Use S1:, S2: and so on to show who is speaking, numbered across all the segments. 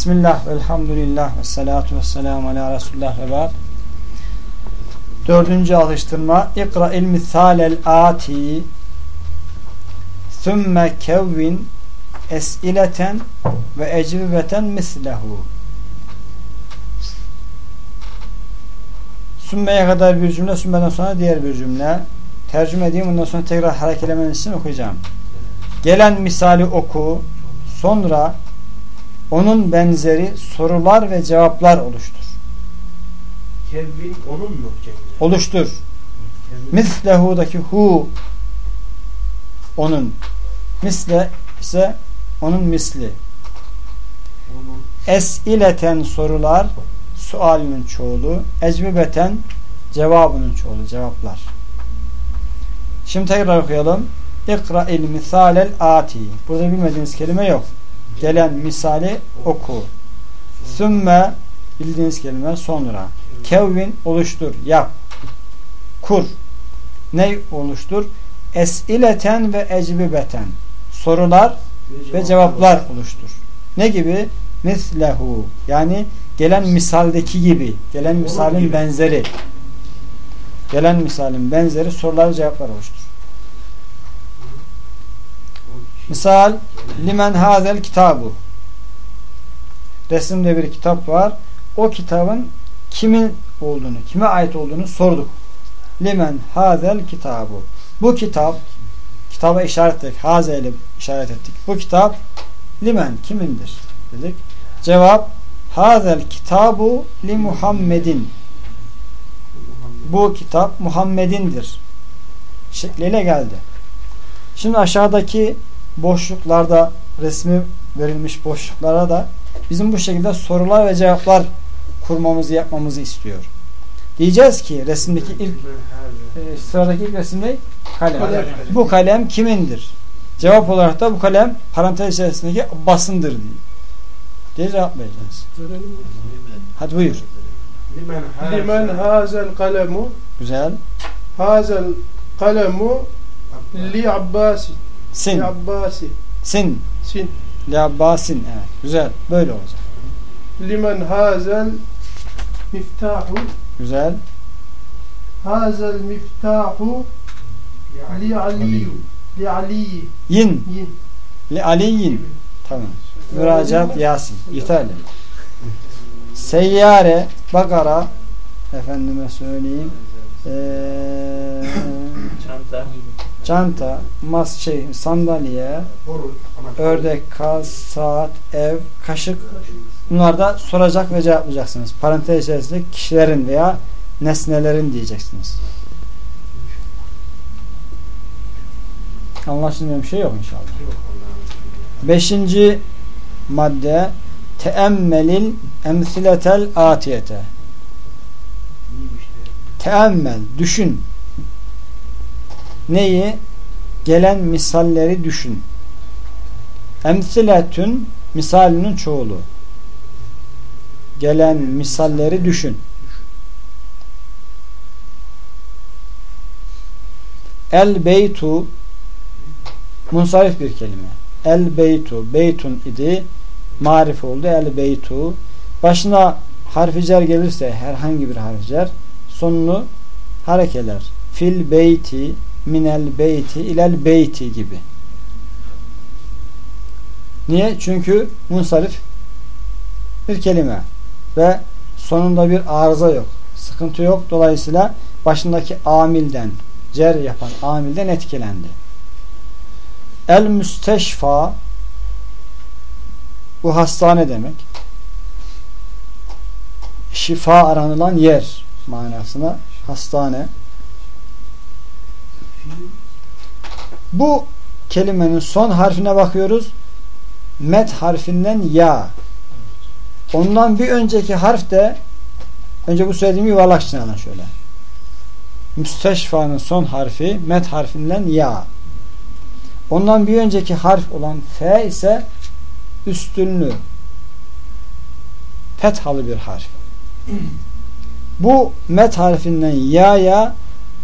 S1: Bismillah, velhamdülillah, ve salatu ve selamu ala Resulullah ve ba'd. Dördüncü alıştırma. İkra il misalel ati thumme kevvin esileten ve ecvibeten mislehu. Sümmeye kadar bir cümle, sümmeden sonra diğer bir cümle. Tercüme edeyim, ondan sonra tekrar harekelemen için okuyacağım. Gelen misali oku, sonra onun benzeri sorular ve cevaplar oluştur.
S2: Kevin onun mu Cengiz?
S1: Oluştur. Mislehu'daki hu onun. Misle ise onun misli.
S2: Onun
S1: Esileten sorular sualinin çoğulu. Ecvibeten cevabının çoğulu. Cevaplar. Şimdi tekrar okuyalım. İkra il misalel ati. Burada bilmediğiniz kelime yok. Gelen misali oku. Sümme bildiğiniz kelime sonra. Kevvin oluştur, yap. Kur. Ne oluştur? Esileten ve ecvibeten. Sorular ve cevaplar oluştur. Ne gibi? Mislehu. Yani gelen misaldeki gibi. Gelen misalin benzeri. Gelen misalin benzeri sorular ve cevaplar oluştur. Misal limen hazel kitabu. Resimde bir kitap var. O kitabın kimin olduğunu, kime ait olduğunu sorduk. Limen hazel kitabu. Bu kitap kitaba işaret ettik. Haze ile işaret ettik. Bu kitap limen kimindir? dedik. Cevap hazel kitabu li Muhammedin. Bu kitap Muhammed'indir. Şekliyle geldi. Şimdi aşağıdaki boşluklarda resmi verilmiş boşluklara da bizim bu şekilde sorular ve cevaplar kurmamızı yapmamızı istiyor. Diyeceğiz ki resimdeki ilk e, sıradaki ilk resim ne? Kalem.
S2: Kalem.
S1: Bu kalem kimindir? Cevap olarak da bu kalem parantez içerisindeki basındır diye. diye cevaplayacağız. Hadi buyur.
S2: Limen
S3: hazel kalemu
S1: Güzel.
S3: hazel kalemu li Abbasi
S1: Sin.
S3: li Abbasi
S1: Sin.
S3: sin
S1: Li Abbasin. Evet. Güzel. Böyle olacak.
S3: limen hazel miftahu
S1: Güzel.
S3: hazel miftahu li aliyu li aliyi
S1: Yin.
S3: yin
S1: Li Aliyin. Tamam. Müracaat Yasin. Yeterli. Seyyare, Bakara efendime söyleyeyim ee,
S2: Çanta.
S1: Çanta, mas şey, sandalye, ördek, kaz, saat, ev, kaşık bunlar da soracak ve cevaplayacaksınız. Parantez içerisinde kişilerin veya nesnelerin diyeceksiniz. Anlaşılmayan bir şey yok inşallah. Beşinci madde teemmelil emsiletel atiyete. Teemmel, düşün. Neyi? Gelen misalleri düşün. Emsiletün misalinin çoğulu. Gelen misalleri düşün. El beytu munsarif bir kelime. El beytu, beytun idi. Marif oldu. El beytu. Başına harfi cer gelirse herhangi bir harfi cer sonunu harekeler. Fil beyti, minel beyti, ilel beyti gibi. Niye? Çünkü munsarif bir kelime ve sonunda bir arıza yok. Sıkıntı yok. Dolayısıyla başındaki amilden, cer yapan amilden etkilendi. El müsteşfa bu hastane demek. Şifa aranılan yer manasına hastane. Bu kelimenin son harfine bakıyoruz. Met harfinden ya. Ondan bir önceki harf de önce bu söylediğim yuvarlak için şöyle. Müsteşfanın son harfi met harfinden ya. Ondan bir önceki harf olan F ise üstünlü fethalı bir harf. Bu met harfinden ya'ya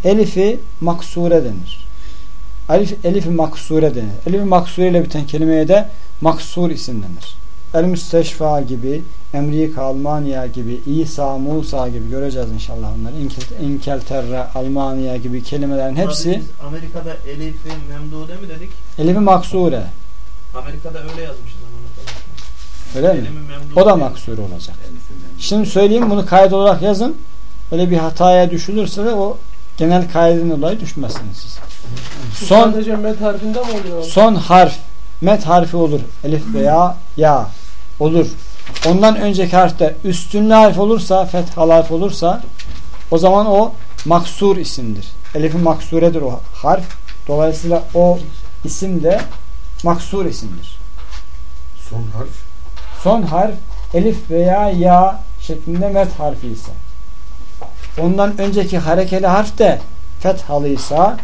S1: elifi maksure denir. Elif, elifi maksure denir. Elifi maksure ile biten kelimeye de maksur isim denir. El Müsteşfa gibi, Emrika, Almanya gibi, İsa, Musa gibi göreceğiz inşallah onları. İnkel- İnkelterre, Almanya gibi kelimelerin hepsi
S2: Biz Amerika'da Elif'i Memdude mi dedik?
S1: elifi maksure.
S2: Amerika'da öyle yazmışız ama.
S1: Öyle mi? O da maksure olacak. Şimdi söyleyeyim bunu kayıt olarak yazın. Öyle bir hataya düşülürse de o genel kaydeden dolayı düşmezsiniz siz. Son
S3: Sadece met harfinde mi oluyor?
S1: son harf met harfi olur. Elif veya ya olur. Ondan önceki harfte üstünlü harf olursa, fethalı harf olursa o zaman o maksur isimdir. Elif'in maksuredir o harf. Dolayısıyla o isim de maksur isimdir.
S4: Son harf.
S1: Son harf elif veya ya şeklinde met harfi ise ondan önceki harekeli harf de fethalıysa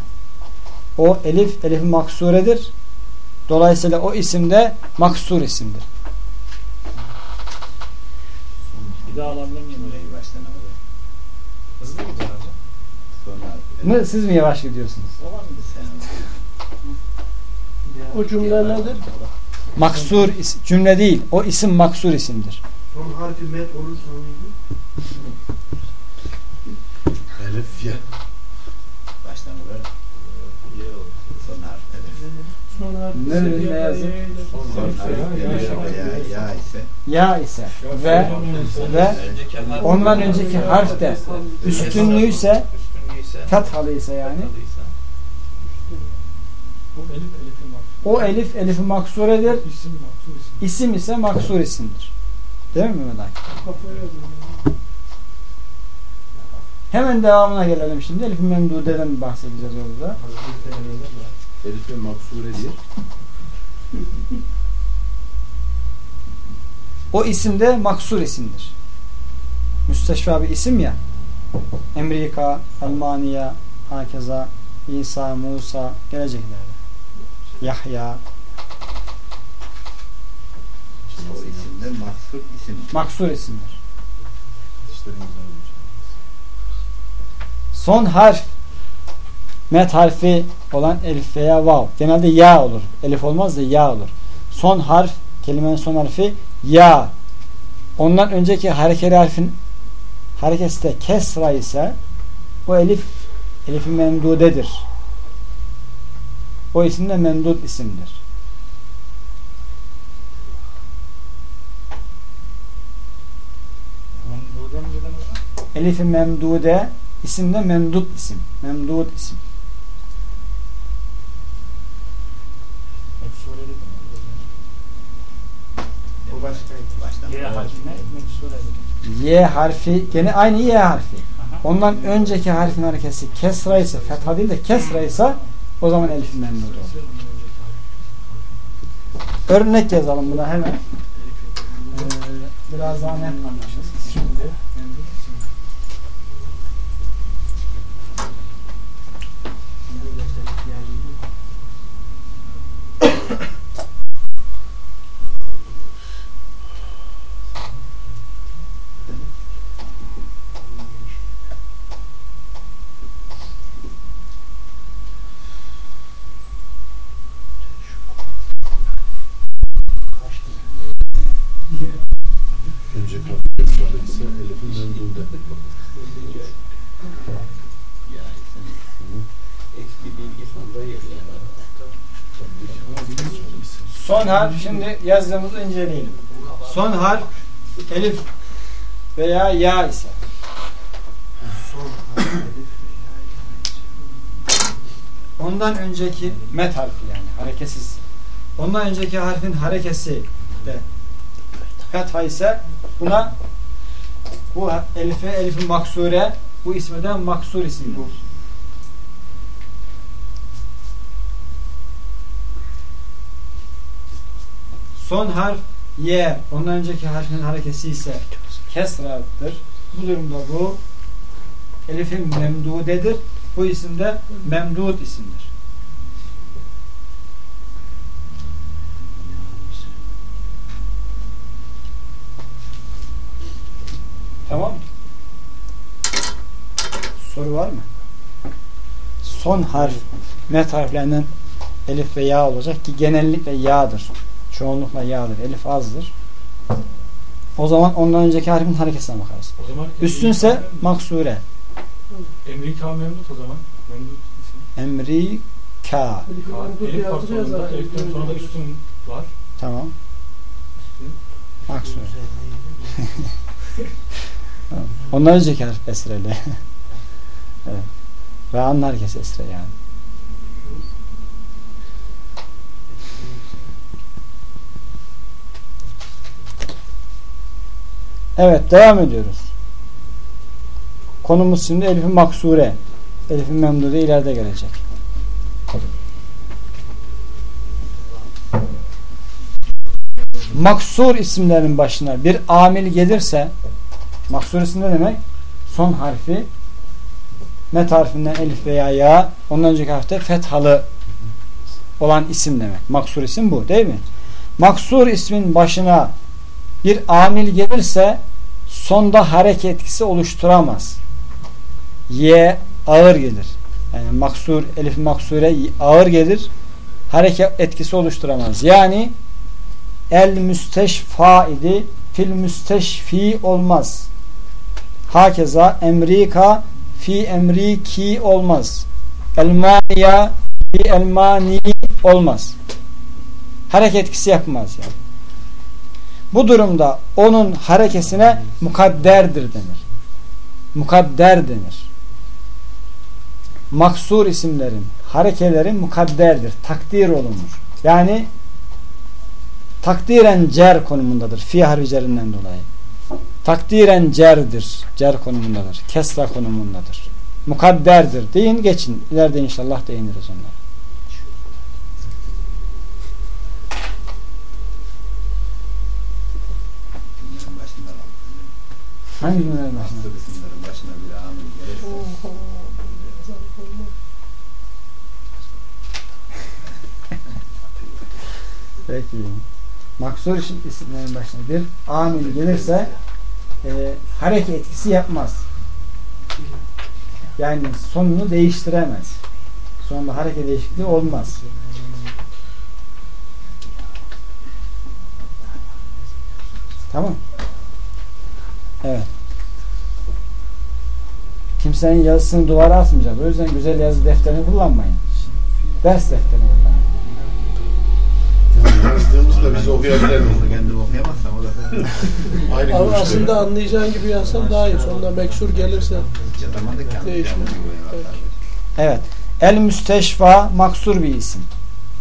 S1: o elif elif maksuredir. Dolayısıyla o isim de maksur isimdir.
S5: Bir daha alabilir miyim orayı baştan?
S2: Hızlı gidiyor hocam.
S1: Mı, siz mi yavaş gidiyorsunuz?
S5: Olabilir sen.
S3: O cümle nedir?
S1: Maksur cümle değil. O isim maksur isimdir.
S2: Son harfi met olursa neydi?
S4: Elif ya.
S5: Baştan vurur. Son harf. Evet.
S3: Harfi
S1: Ne- ne
S3: ya-
S5: ise.
S1: Ve ve ondan önceki harf de
S2: Üstünlüyse
S1: ise yani o elif elifi maksuredir.
S6: İsim
S1: ise maksur isimdir. Değil mi Mehmet. Hemen devamına gelelim şimdi. Elif-i Memdude'den bahsedeceğiz orada.
S4: Elif ve maksuredir.
S1: O isim de maksur isimdir. Müsteşfa bir isim ya. Amerika, Almanya, hakeza, İsa, Musa geleceklerde. Yahya,
S5: O isim.
S1: maksur isimdir.
S4: İşlerimizden olmuş.
S1: Son harf met harfi olan elif veya vav. Genelde ya olur. Elif olmaz da ya olur. Son harf, kelimenin son harfi ya. Ondan önceki harekeli harfin harekesi de kesra ise o elif elifi memdudedir. O isim de memdud isimdir. Elifi memdude isim de memdud isim. Memdud isim.
S5: Meksure dedim.
S2: O başkaydı.
S5: Baştan.
S6: Y
S1: harfi gene aynı Y harfi. Ondan önceki harfin harekesi kesra ise fetha değil de kesra ise o zaman elif memnun olur. Örnek yazalım buna hemen. Ee, biraz daha net anlaşılsın.
S6: Şimdi memnun isim.
S4: Önce kapı sonra ise Elif'in memdude.
S5: Ya. Eski bilgi.
S1: Son harf şimdi yazdığımızı inceleyelim. Son harf elif veya ya ise
S2: Son harfi elif
S1: ondan önceki met harfi yani hareketsiz. Ondan önceki harfin harekesi de fetha ise buna bu elife elifi maksure bu isme de maksur isimdir. Son harf ye. Ondan önceki harfin harekesi ise kesradır. Bu durumda bu elifin memdudedir. Bu isim de memdud isimdir. Tamam mı? Soru var mı? Son harf met harflerinden elif ve ya olacak ki genellikle ya'dır. Çoğunlukla ya'dır. Elif azdır. O zaman ondan önceki harfin hareketine bakarız.
S7: O zaman
S1: Üstünse maksure.
S7: Emrika memnut o zaman. Memnut isim.
S1: Emri ka.
S3: Elif
S7: Ka- Elif var sonunda. Elif'ten sonra da üstün var.
S1: Tamam.
S7: Üstün.
S1: Maksure. Tamam. Ondan önceki harf esreli. evet. Ra'nın harekesi esre yani. Evet devam ediyoruz. Konumuz şimdi Elif-i Maksure. Elif-i Memdude ileride gelecek. Maksur isimlerin başına bir amil gelirse maksur isim ne demek? Son harfi met harfinden elif veya ya ondan önceki harfte fethalı olan isim demek. Maksur isim bu değil mi? Maksur ismin başına bir amil gelirse sonda hareket etkisi oluşturamaz. Ye ağır gelir. Yani maksur, elif maksure ağır gelir. Hareket etkisi oluşturamaz. Yani el müsteşfa idi. Fil müsteşfi olmaz. Hakeza emrika fi emriki olmaz. Elmaniya fi elmani olmaz. Hareket etkisi yapmaz yani. Bu durumda onun harekesine mukadderdir denir. Mukadder denir. Maksur isimlerin harekeleri mukadderdir. Takdir olunur. Yani takdiren cer konumundadır. Fi harfi cerinden dolayı. Takdiren cerdir. Cer konumundadır. Kesra konumundadır. Mukadderdir. Deyin geçin. İleride inşallah değiniriz onlara. Hangi cümlelerin başına?
S5: İsimlerin başına bir amil gelirse
S3: Oho.
S1: Peki. Maksur isim- isimlerin başına bir amil gelirse e, hareket etkisi yapmaz. Yani sonunu değiştiremez. Sonunda hareket değişikliği olmaz. Tamam. Evet. Kimsenin yazısını duvara asmayacağız. O yüzden güzel yazı defterini kullanmayın. Ders defterini
S4: yazdığımızda biz okuyabilir
S5: onu
S4: miyiz?
S5: kendi okuyamazsam o da
S4: Aynı
S3: Ama aslında anlayacağın gibi yazsan daha iyi. Sonunda meksur gelirse. Değişmez.
S1: Evet. El müsteşfa maksur bir isim.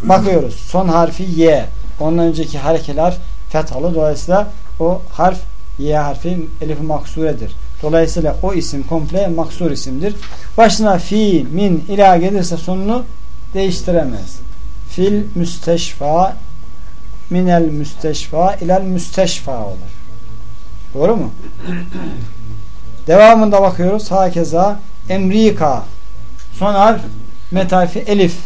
S1: Bakıyoruz. Son harfi Y. Ondan önceki hareket harf fethalı. Dolayısıyla o harf Y harfi elif maksuredir. Dolayısıyla o isim komple maksur isimdir. Başına fi, min, ila gelirse sonunu değiştiremez. Fil müsteşfa minel müsteşfa ilel müsteşfa olur. Doğru mu? Devamında bakıyoruz. Hakeza emrika Son harf met harfi elif.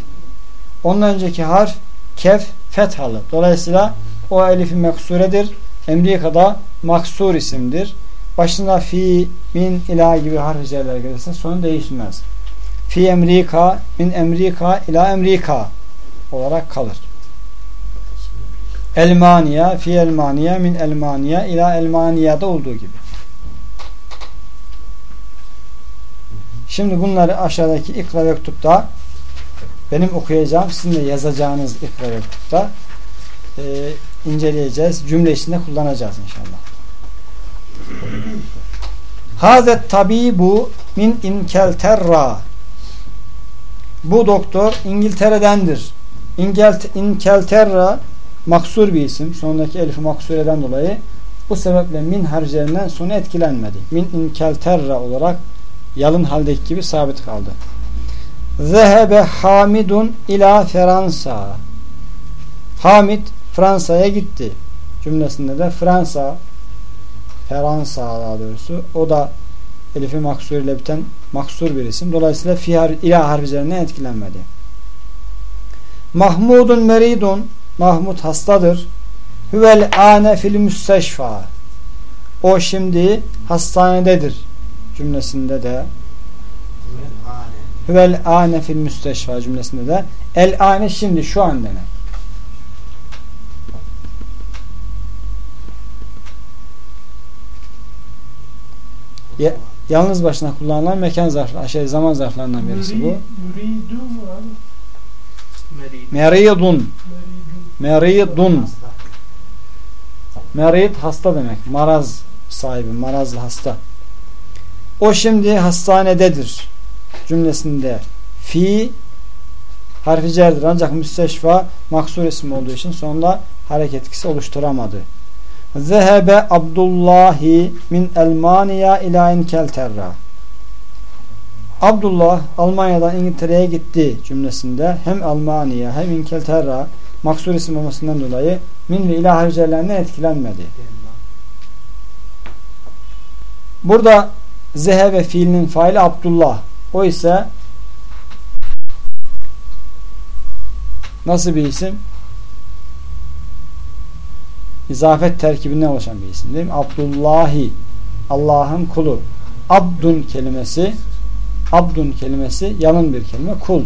S1: Ondan önceki harf kef fethalı. Dolayısıyla o elifi meksuredir. Emrika'da maksur isimdir. Başında fi, min, ila gibi harf üzerler gelirse sonu değişmez. Fi emrika, min emrika, ila emrika olarak kalır. Elmaniya, fi elmaniya, min elmaniya, ila elmaniyada olduğu gibi. Şimdi bunları aşağıdaki ikra mektupta benim okuyacağım, sizin de yazacağınız ikra mektupta e, inceleyeceğiz. Cümle içinde kullanacağız inşallah. Hazet tabibu min inkelterra Bu doktor İngiltere'dendir. İngelt İnkelterra maksur bir isim. Sonundaki elifi maksureden dolayı bu sebeple min harcerinden sonu etkilenmedi. Min inkelterra olarak yalın haldeki gibi sabit kaldı. Zehebe Hamidun ila Fransa. Hamid Fransa'ya gitti. Cümlesinde de Fransa Fransa daha doğrusu o da elifi maksur ile biten maksur bir isim. Dolayısıyla fihar ila harfi üzerinden etkilenmedi. Mahmudun meridun Mahmut hastadır. Hüvel ane fil müsteşfa. O şimdi hastanededir cümlesinde de Hüvel ane fil müsteşfa cümlesinde de el ane şimdi şu an demek. Ya, yalnız başına kullanılan mekan zarfı, şey zaman zarflarından birisi bu. Meridun.
S3: Meridun.
S1: Meridun. Merid hasta demek. Maraz sahibi, marazlı hasta. O şimdi hastanededir cümlesinde fi harfi cerdir. Ancak müsteşfa maksur isim olduğu için sonunda hareket etkisi oluşturamadı. Zehebe Abdullahi min Elmaniya ila İnkelterra. Abdullah Almanya'dan İngiltere'ye gitti cümlesinde hem Almanya hem İngiltere maksur isim olmasından dolayı min ve ilah harflerinden etkilenmedi. Burada zehebe fiilinin faili Abdullah. O ise nasıl bir isim? İzafet terkibinden oluşan bir isim değil mi? Abdullahi Allah'ın kulu. Abdun kelimesi Abdun kelimesi yalın bir kelime. Kul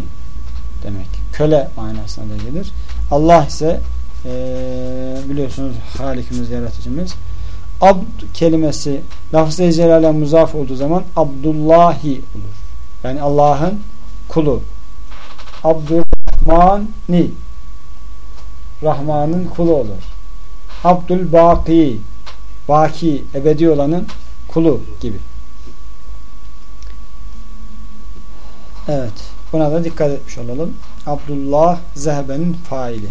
S1: demek. Köle manasına da gelir. Allah ise eee, biliyorsunuz Halikimiz, yaratıcımız. Abd kelimesi lafz-ı celale muzaf olduğu zaman Abdullahi olur. Yani Allah'ın kulu. Abdurrahmani Rahman'ın kulu olur. Abdül Baki Baki ebedi olanın kulu gibi. Evet. Buna da dikkat etmiş olalım. Abdullah Zehbe'nin faili.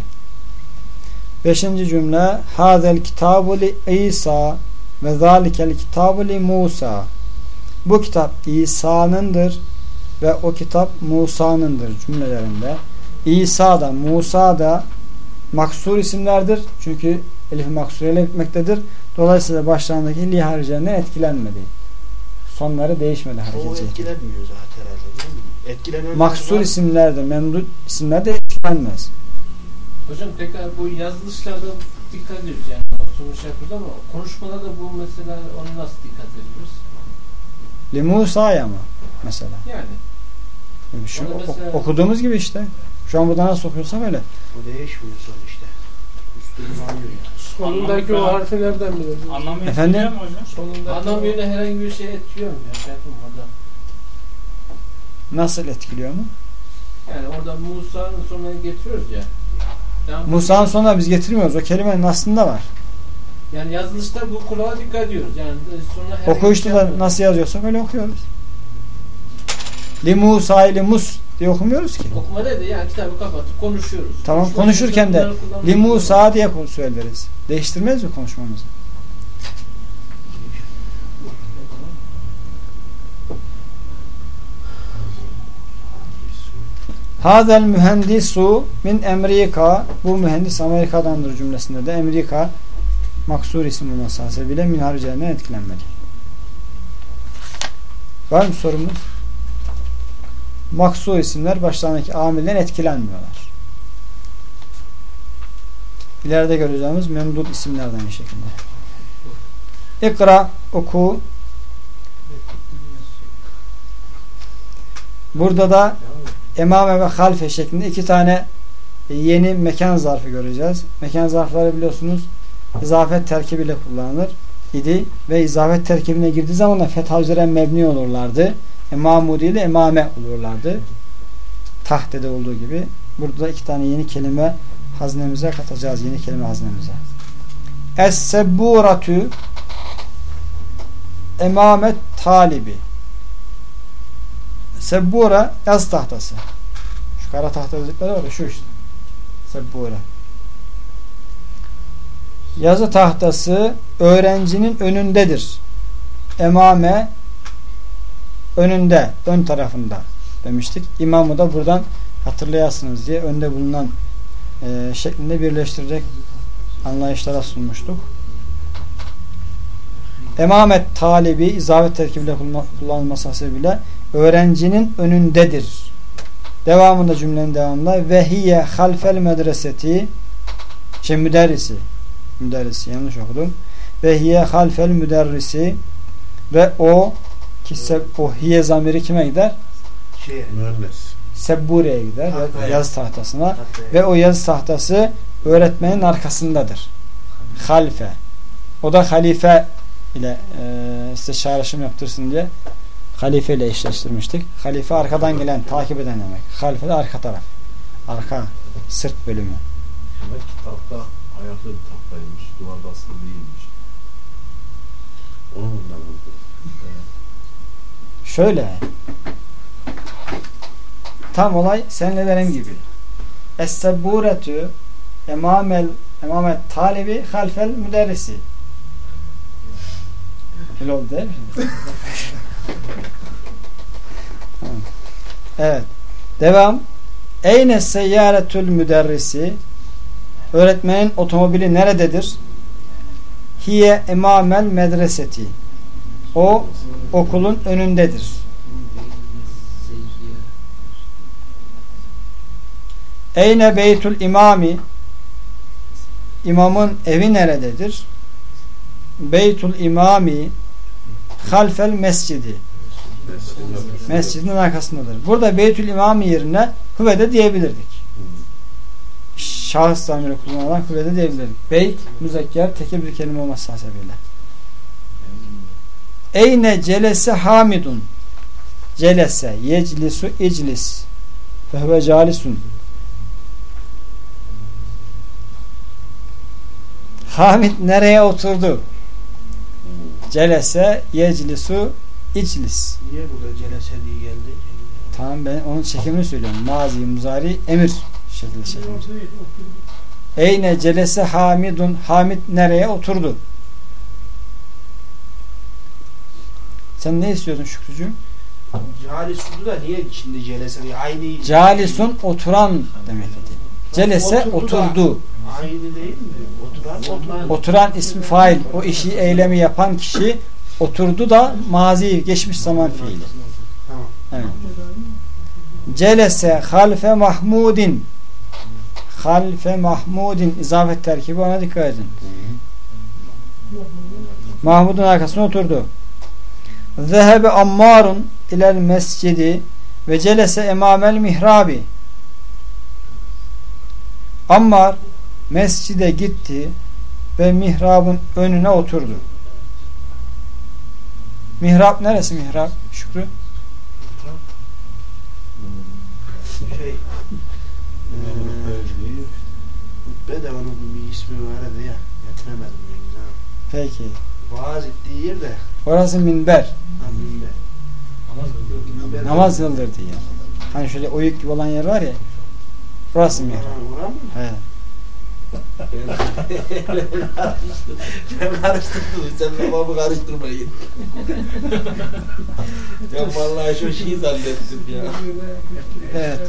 S1: Beşinci cümle Hazel kitabu li İsa ve zalikel kitabu li Musa. Bu kitap İsa'nındır ve o kitap Musa'nındır cümlelerinde. İsa da Musa da maksur isimlerdir. Çünkü elif maksureyle bitmektedir. Dolayısıyla başlarındaki li haricilerinden etkilenmedi. Sonları değişmedi
S2: O
S1: hareketi.
S2: etkilenmiyor zaten? Etkilenen
S1: Maksur isimlerde, memdud isimlerde etkilenmez.
S3: Hocam tekrar bu yazılışlarda dikkat ediyoruz yani o sonuç yapıyoruz ama konuşmalarda bu mesela onu nasıl dikkat ediyoruz?
S1: Li Musa'ya mı mesela?
S3: Yani
S1: Şu,
S3: mesela-
S1: okuduğumuz gibi işte. Şu an burada nasıl okuyorsam öyle.
S2: O değişmiyor alıyor yani.
S3: sonundaki o harfi nereden bileceğiz?
S7: Anlamı
S1: Efendim?
S7: hocam?
S3: Sonunda anlam yönü herhangi bir şey etkiliyor mu ya? Şey yapayım orada.
S1: Nasıl etkiliyor mu?
S3: Yani orada Musa'nın sonuna getiriyoruz ya. Yani,
S1: Musa'nın sonuna biz getirmiyoruz. O kelimenin aslında var.
S3: Yani yazılışta bu kulağa dikkat ediyoruz. Yani bir
S1: Okuyuşta
S3: şey
S1: da
S3: yapmıyoruz.
S1: nasıl yazıyorsak öyle okuyoruz. Li Musa li Mus diye okumuyoruz ki.
S3: Okuma dedi yani kitabı kapatıp konuşuyoruz.
S1: Tamam
S3: Konuşma
S1: konuşurken de li Musa diye söyleriz. Değiştirmez mi konuşmamızı? Hazel mühendisu min Amerika bu mühendis Amerika'dandır cümlesinde de Amerika maksur isim olması hasebiyle min haricilerinden etkilenmedi. Var mı sorumuz? Maksur isimler başlarındaki amilden etkilenmiyorlar. İleride göreceğimiz memdud isimlerden bir şekilde. İkra, oku. Burada da emame ve halfe şeklinde iki tane yeni mekan zarfı göreceğiz. Mekan zarfları biliyorsunuz izafet terkibiyle kullanılır idi ve izafet terkibine girdiği zaman da fetha üzere mebni olurlardı. Emamudi ile emame olurlardı. Tahtede olduğu gibi. Burada da iki tane yeni kelime haznemize katacağız. Yeni kelime haznemize. Es-sebburatü emamet talibi Sebbura yaz tahtası. Şu kara tahta dedikleri var ya şu işte. Sebbura. Yazı tahtası öğrencinin önündedir. Emame önünde, ön tarafında demiştik. İmamı da buradan hatırlayasınız diye önde bulunan e, şeklinde birleştirecek anlayışlara sunmuştuk. Emamet talibi izafet terkibiyle kullanılması hasebiyle öğrencinin önündedir. Devamında cümlenin devamında ve hiye halfel medreseti şey müderrisi müderrisi yanlış okudum. Ve hiye halfel müderrisi ve o ki seb, o hiye zamiri kime gider?
S2: Şeye.
S1: Sebbure'ye gider.
S2: Tahtaya.
S1: Yaz tahtasına.
S2: Tahtaya.
S1: Ve o yazı tahtası öğretmenin arkasındadır. Halfe. O da halife ile e, size çağrışım yaptırsın diye halife ile eşleştirmiştik. Halife arkadan gelen, takip eden demek. Halife de arka taraf. Arka, sırt bölümü.
S4: Demek ki tahta ayaklı bir tahtaymış. Duvarda asılı değilmiş. Onu mu? Evet.
S1: Şöyle. Tam olay seninle benim gibi. Es-sebburetü emamel emamet talibi halfel müderrisi. Öyle oldu değil mi? evet. Devam. Eyne seyyaretül müderrisi Öğretmenin otomobili nerededir? Hiye emamel medreseti. O okulun önündedir. Eyne beytül imami İmamın evi nerededir? Beytül imami halfel mescidi mescidin arkasındadır. Burada Beytül İmami yerine hüvede diyebilirdik. Şahıs zamiri kullanılan hüvede diyebilirdik. Beyt, müzekker, tekil bir kelime olması hasebiyle. Eyne celese hamidun celese yeclisu iclis ve huve calisun Hamid nereye oturdu? Celese yeclisu iclis
S2: Niye burada celese diye geldi?
S1: Tamam ben onun çekimini söylüyorum. Mazi, muzari, emir şekilde çekimi. Eyne celese hamidun Hamid nereye oturdu? Sen ne istiyordun Şükrücüğüm?
S2: Cali sudu da niye şimdi celese diye? Aynı
S1: Calisun oturan demekti. Celese
S2: Oturdu
S1: oturdu.
S2: Aynı değil mi? Oturan oturan.
S1: Oturan ismi fail. O işi eylemi yapan kişi oturdu da mazi geçmiş zaman fiili. Celese halfe mahmudin halfe mahmudin izafet terkibi ona dikkat edin. Mahmud'un arkasına oturdu. Zehebe ammarun ilel mescidi ve celese emamel mihrabi. Ammar mescide gitti ve mihrabın önüne oturdu. Mihrap neresi mihrap? Şükrü?
S2: Şey eee hutbe de onun bir ismi vardı ya. Getiremedim ben.
S1: Peki.
S2: Vaaz ettiği yer de.
S1: Orası minber.
S2: Ha, minber. Minber-
S1: Namaz kıldırdı ya. Hani şöyle oyuk gibi olan yer var ya. Orası mihrap.
S2: Ora- ora mı?
S1: He.
S2: Ben karıştırdım. Sen babamı karıştırmayın. ya vallahi şu şeyi zannettim ya.
S1: Evet.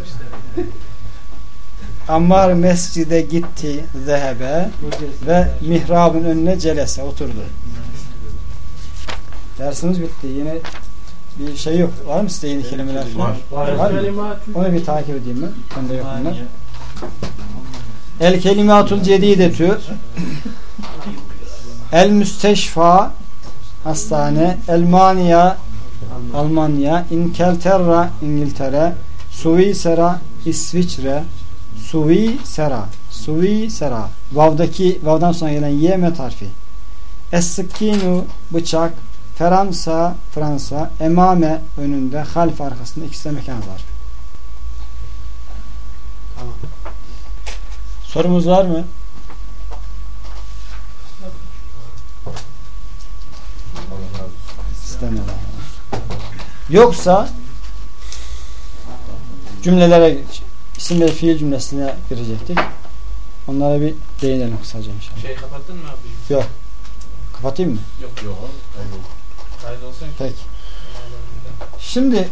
S1: Ammar mescide gitti zehebe ve mihrabın önüne celese oturdu. Dersimiz bitti. Yine bir şey yok. Var mı sizde yeni kelimeler falan? Var mı? Onu bir takip edeyim ben. Bende yok bunlar. El kelimatul cedidetü El müsteşfa hastane El maniya Almanya İnkelterra İngiltere Suvisera İsviçre Suvisera Suvisera Vav'daki Vav'dan sonra gelen Y met harfi Es-sıkkinu bıçak Fransa Fransa Emame önünde Half arkasında ikisi de mekan var.
S2: Tamam.
S1: Sorumuz var mı? Sistem Yoksa cümlelere isim ve fiil cümlesine girecektik. Onlara bir değinelim kısaca inşallah.
S7: Şey kapattın mı abi?
S1: Yok. Kapatayım mı?
S7: Yok yok. Kaydolsun.
S1: Peki. Şimdi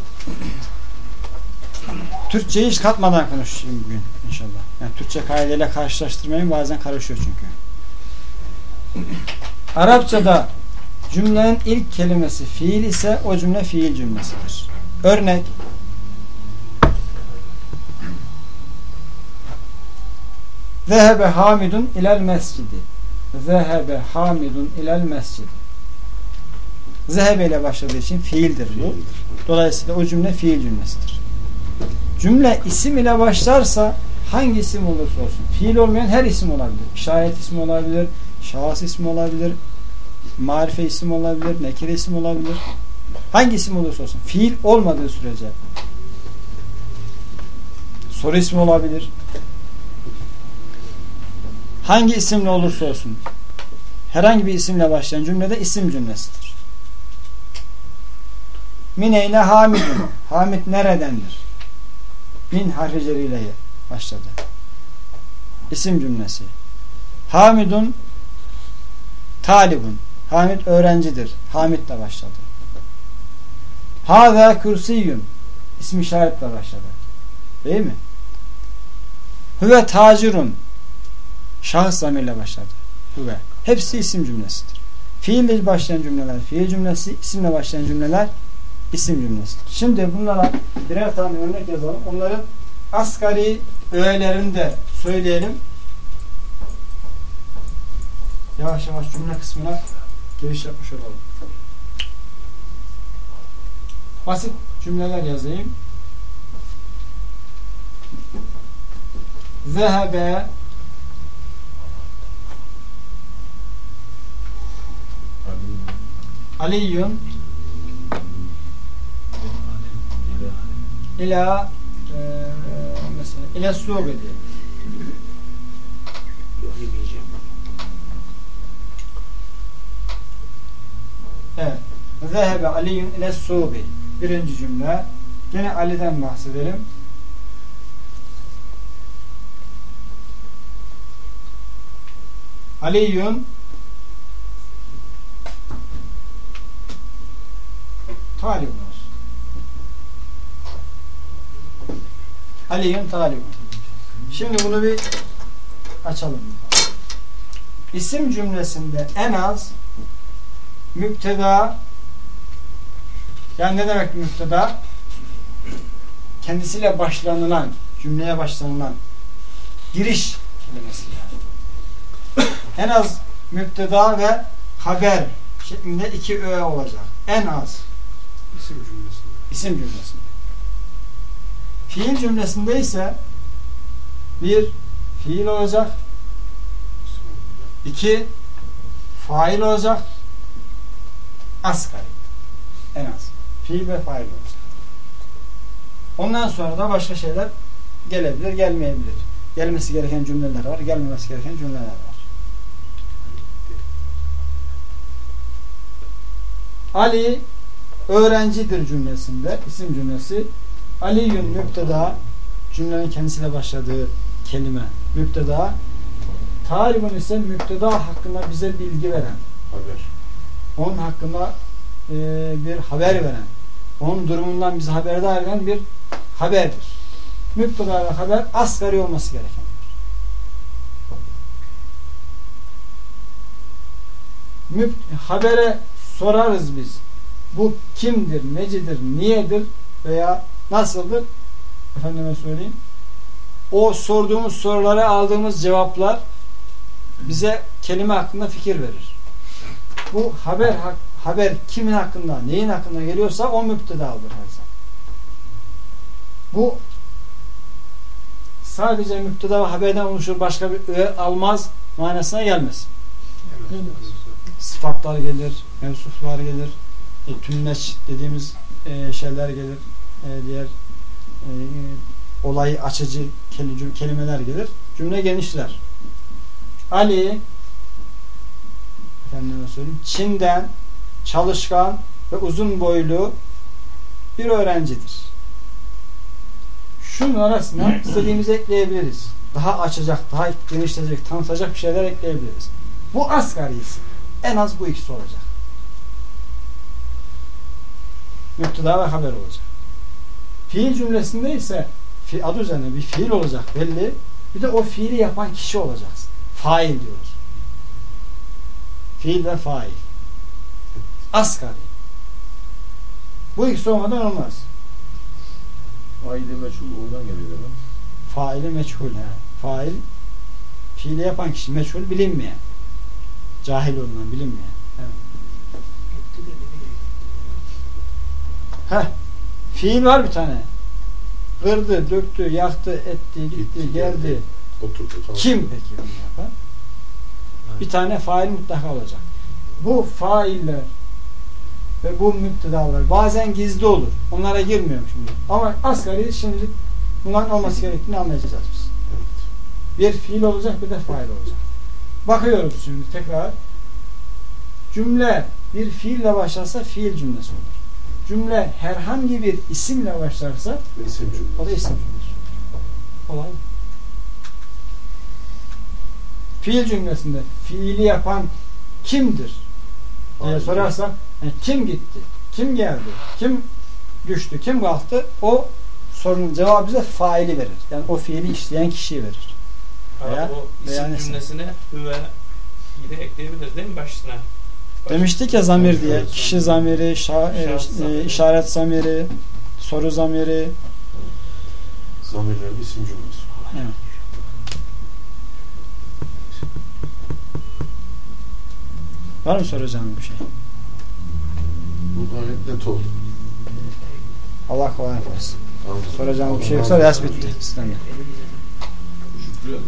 S1: Türkçeyi hiç katmadan konuşayım bugün inşallah. Yani Türkçe kaideyle karşılaştırmayın bazen karışıyor çünkü. Arapçada cümlenin ilk kelimesi fiil ise o cümle fiil cümlesidir. Örnek Zehebe Hamidun ilel mescidi. Zehebe Hamidun ilel mescidi. Zehebe ile başladığı için fiildir bu. Dolayısıyla o cümle fiil cümlesidir. Cümle isim ile başlarsa hangi isim olursa olsun. Fiil olmayan her isim olabilir. İşaret ismi olabilir. Şahıs ismi olabilir. marife isim olabilir, nekire isim olabilir. Hangi isim olursa olsun. Fiil olmadığı sürece soru ismi olabilir. Hangi isimle olursa olsun herhangi bir isimle başlayan cümlede isim cümlesidir. Mineyne hamidun. Hamid neredendir? Min harfi ceriyle başladı. İsim cümlesi. Hamidun talibun. Hamid öğrencidir. Hamid'le başladı. Hâzâ kürsiyün. İsim işaretle başladı. Değil mi? Hüve tacirun. Şahıs zamirle başladı. Hüve. Hepsi isim cümlesidir. Fiille başlayan cümleler fiil cümlesi, isimle başlayan cümleler isim cümlesidir. Şimdi bunlara birer tane örnek yazalım. Onların asgari öğelerini de söyleyelim. Yavaş yavaş cümle kısmına giriş yapmış olalım. Basit cümleler yazayım. Zehebe Aliyyun ila e.
S2: Yok yemeyeceğim.
S1: Evet. Zehebe Aliyyun ile suğbi. Birinci cümle. Gene Ali'den bahsedelim. Aliyyun talibun olsun. Aliyyun talibun. Şimdi bunu bir açalım. İsim cümlesinde en az müpteda yani ne demek müpteda? Kendisiyle başlanılan, cümleye başlanılan giriş kelimesi yani. en az müpteda ve haber şeklinde iki öğe olacak. En az.
S2: İsim cümlesinde.
S1: isim cümlesinde. Fiil cümlesinde ise bir fiil olacak, iki fail olacak, asgari. En az. Fiil ve fail olacak. Ondan sonra da başka şeyler gelebilir, gelmeyebilir. Gelmesi gereken cümleler var, gelmemesi gereken cümleler var. Ali öğrencidir cümlesinde isim cümlesi Aliyün müpteda cümlenin kendisiyle başladığı kelime müpteda talibun ise müpteda hakkında bize bilgi veren
S4: Haber.
S1: onun hakkında e, bir haber veren onun durumundan bizi haberdar eden bir haberdir. Müpteda ve haber asgari olması gerekendir. Müp- habere sorarız biz. Bu kimdir, necidir, niyedir veya nasıldır? Efendime söyleyeyim. O sorduğumuz sorulara aldığımız cevaplar bize kelime hakkında fikir verir. Bu haber haber kimin hakkında, neyin hakkında geliyorsa o müptedadır her zaman. Bu sadece müpteda ve haberden oluşur başka bir öğe almaz manasına gelmez.
S2: Evet.
S1: Sıfatlar gelir, mevsuflar gelir, e, tümleç dediğimiz e, şeyler gelir, e, diğer e, olayı açıcı keli- kelimeler gelir. Cümle genişler. Ali efendime söyleyeyim, Çin'den çalışkan ve uzun boylu bir öğrencidir. Şunun arasına istediğimizi ekleyebiliriz. Daha açacak, daha genişletecek, tanıtacak bir şeyler ekleyebiliriz. Bu asgarisi. En az bu ikisi olacak. Müpteda ve haber olacak. Fiil cümlesinde ise adı üzerine bir fiil olacak belli. Bir de o fiili yapan kişi olacaksın. Fail diyoruz. Fiil ve fail. Asgari. Bu ikisi olmadan olmaz.
S4: Aile meçhul oradan geliyor değil mi?
S1: Faili meçhul. He. Fail fiili yapan kişi meçhul bilinmeyen. Cahil olunan bilinmeyen. Evet. Heh. Fiil var bir tane. Kırdı, döktü, yaktı, etti, gitti,
S4: Gitti,
S1: geldi.
S4: geldi. Oturdu. Tamam.
S1: Kim peki bunu yapan? Bir tane fail mutlaka olacak. bu failler ve bu müptedalar bazen gizli olur. Onlara girmiyorum şimdi. Ama asgari şimdi bunların olması gerektiğini anlayacağız biz. Bir fiil olacak bir de fail olacak. Bakıyoruz şimdi tekrar. Cümle bir fiille başlarsa fiil cümlesi olur. Cümle herhangi bir isimle başlarsa
S4: İsim cümlesi.
S1: o da isim cümlesi. Olay. Fiil cümlesinde fiili yapan kimdir diye
S4: Fail.
S1: sorarsak yani kim gitti, kim geldi, kim düştü, kim kalktı o sorunun cevabı bize faili verir. Yani o fiili işleyen kişiyi verir. Veya-
S8: o isim cümlesine hüve de ekleyebiliriz değil mi başına?
S1: Demiştik ya zamir diye. Kişi zamiri, şa- e, e, işaret zamiri, soru zamiri.
S4: Zamirlerin isim cümlesi.
S1: Evet. Var mı soracağım bir şey?
S4: Bu gayet net oldu.
S1: Allah kolaylık versin. Soracağım bir şey yoksa ders bitti. Sizden de.
S4: Şükrü.